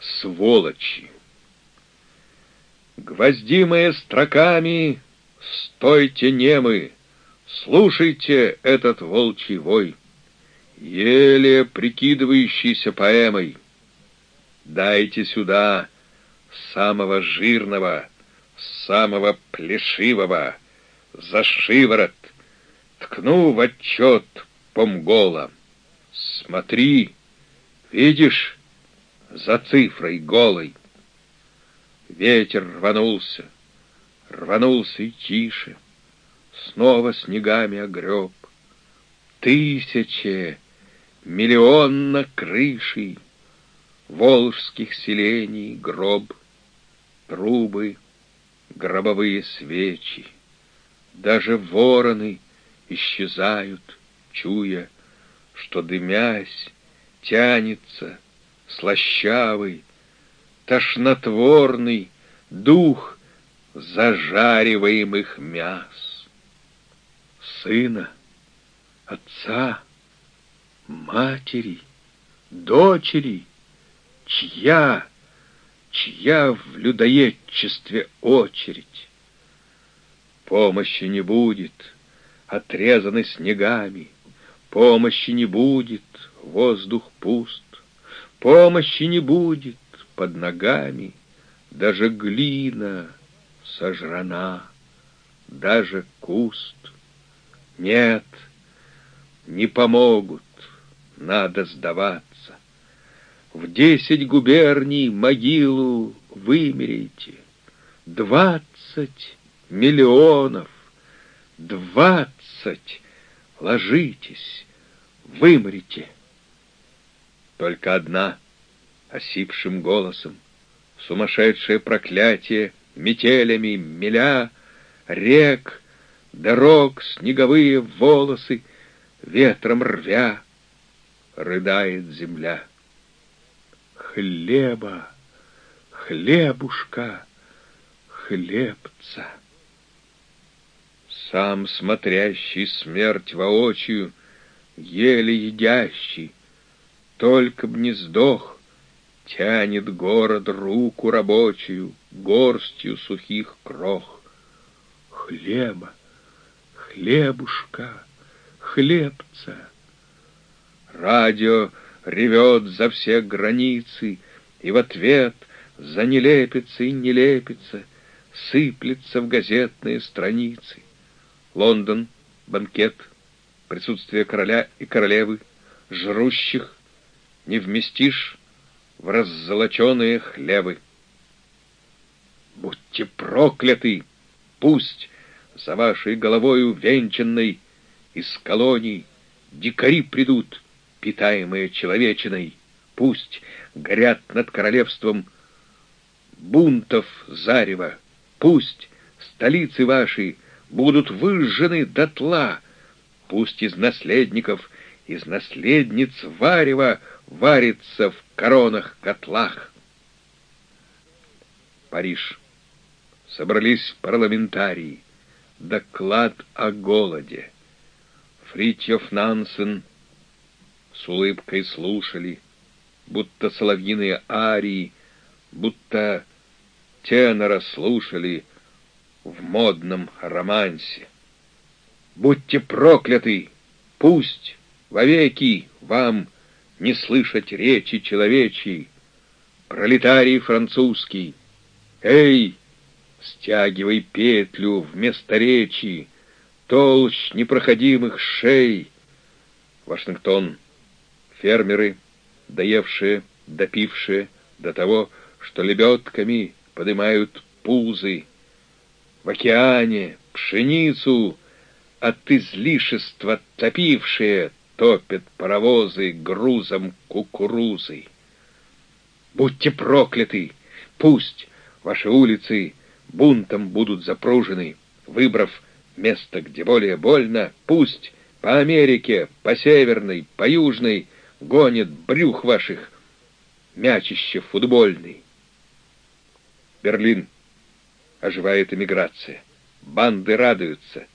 сволочи. Гвоздимые строками, стойте немы, слушайте этот волчий вой, еле прикидывающийся поэмой. Дайте сюда самого жирного, самого плешивого, за шиворот, ткну в отчет помгола. Смотри, видишь, за цифрой голой. Ветер рванулся, рванулся и тише, снова снегами огреб. Тысячи, миллионно крышей, волжских селений гроб, трубы, гробовые свечи. Даже вороны исчезают, чуя, что, дымясь, тянется слащавый, тошнотворный дух зажариваемых мяс. Сына, отца, матери, дочери, чья, чья в людоедчестве очередь? Помощи не будет, отрезаны снегами, помощи не будет, воздух пуст, помощи не будет, под ногами, даже глина сожрана, даже куст. Нет, не помогут, надо сдаваться. В десять губерний могилу вымерите, двадцать миллионов, двадцать, ложитесь, вымрите. Только одна — осипшим голосом. Сумасшедшее проклятие метелями миля, рек, дорог, снеговые волосы, ветром рвя, рыдает земля. Хлеба, хлебушка, хлебца. Сам смотрящий смерть воочию, еле едящий, только б не сдох, Тянет город руку рабочую горстью сухих крох. Хлеба, хлебушка, хлебца. Радио ревет за все границы, И в ответ за нелепица и нелепица Сыплется в газетные страницы. Лондон, банкет, присутствие короля и королевы, Жрущих не вместишь в раззолоченные хлебы. Будьте прокляты! Пусть за вашей головою венчанной из колоний дикари придут, питаемые человечиной. Пусть горят над королевством бунтов зарева. Пусть столицы ваши будут выжжены дотла. Пусть из наследников, из наследниц варева варится в коронах-котлах. Париж. Собрались парламентарии. Доклад о голоде. Фритьев Нансен с улыбкой слушали, будто соловьиные арии, будто тенора слушали в модном романсе. Будьте прокляты! Пусть вовеки вам не слышать речи человечьей. Пролетарий французский, эй, стягивай петлю вместо речи, толщ непроходимых шей. Вашингтон, фермеры, доевшие, допившие до того, что лебедками поднимают пузы. В океане пшеницу от излишества топившие топят паровозы грузом кукурузы. Будьте прокляты! Пусть ваши улицы бунтом будут запружены, выбрав место, где более больно, пусть по Америке, по Северной, по Южной гонит брюх ваших мячище футбольный. Берлин. Оживает эмиграция. Банды радуются.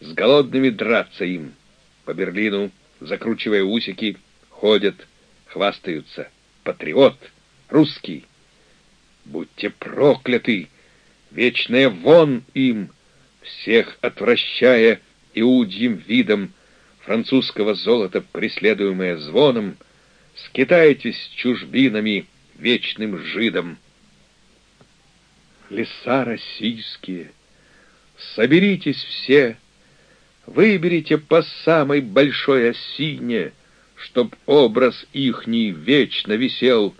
С голодными драться им. По Берлину закручивая усики, ходят, хвастаются. Патриот, русский. Будьте прокляты, вечная вон им, всех отвращая иудьим видом, французского золота, преследуемое звоном, скитаетесь чужбинами вечным жидом. Леса российские, соберитесь все, выберите по самой большой осине, чтоб образ ихний вечно висел,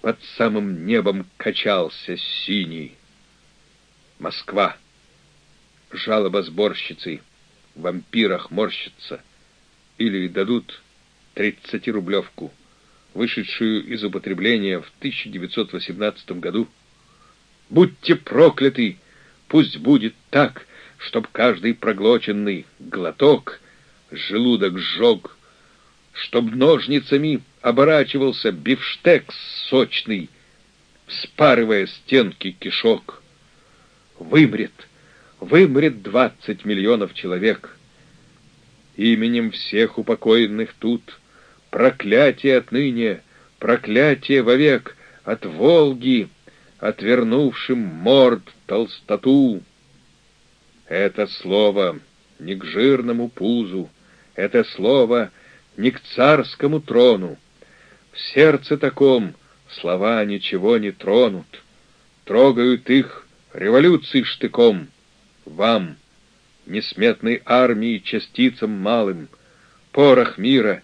под самым небом качался синий. Москва. Жалоба сборщицы. Вампирах морщится. Или дадут тридцатирублевку, вышедшую из употребления в 1918 году. Будьте прокляты! Пусть будет так, чтоб каждый проглоченный глоток желудок сжег, чтоб ножницами оборачивался бифштекс сочный, вспарывая стенки кишок. Вымрет, вымрет двадцать миллионов человек. Именем всех упокоенных тут проклятие отныне, проклятие вовек от Волги, отвернувшим морд толстоту. Это слово не к жирному пузу, это слово не к царскому трону. В сердце таком слова ничего не тронут, трогают их революции штыком. Вам, несметной армии частицам малым, порох мира,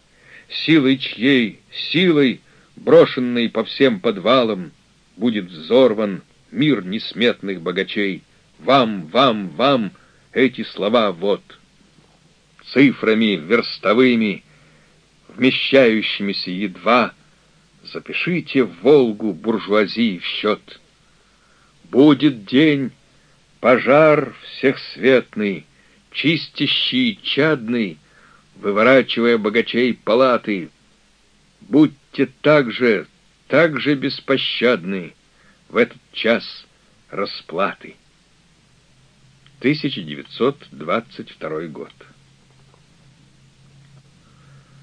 силой чьей, силой, брошенной по всем подвалам, будет взорван мир несметных богачей. Вам, вам, вам эти слова вот. Цифрами верстовыми, вмещающимися едва, запишите Волгу буржуазии в счет. Будет день, пожар всехсветный, чистящий, чадный, выворачивая богачей палаты. Будьте так же, так же беспощадны в этот час расплаты. 1922 год.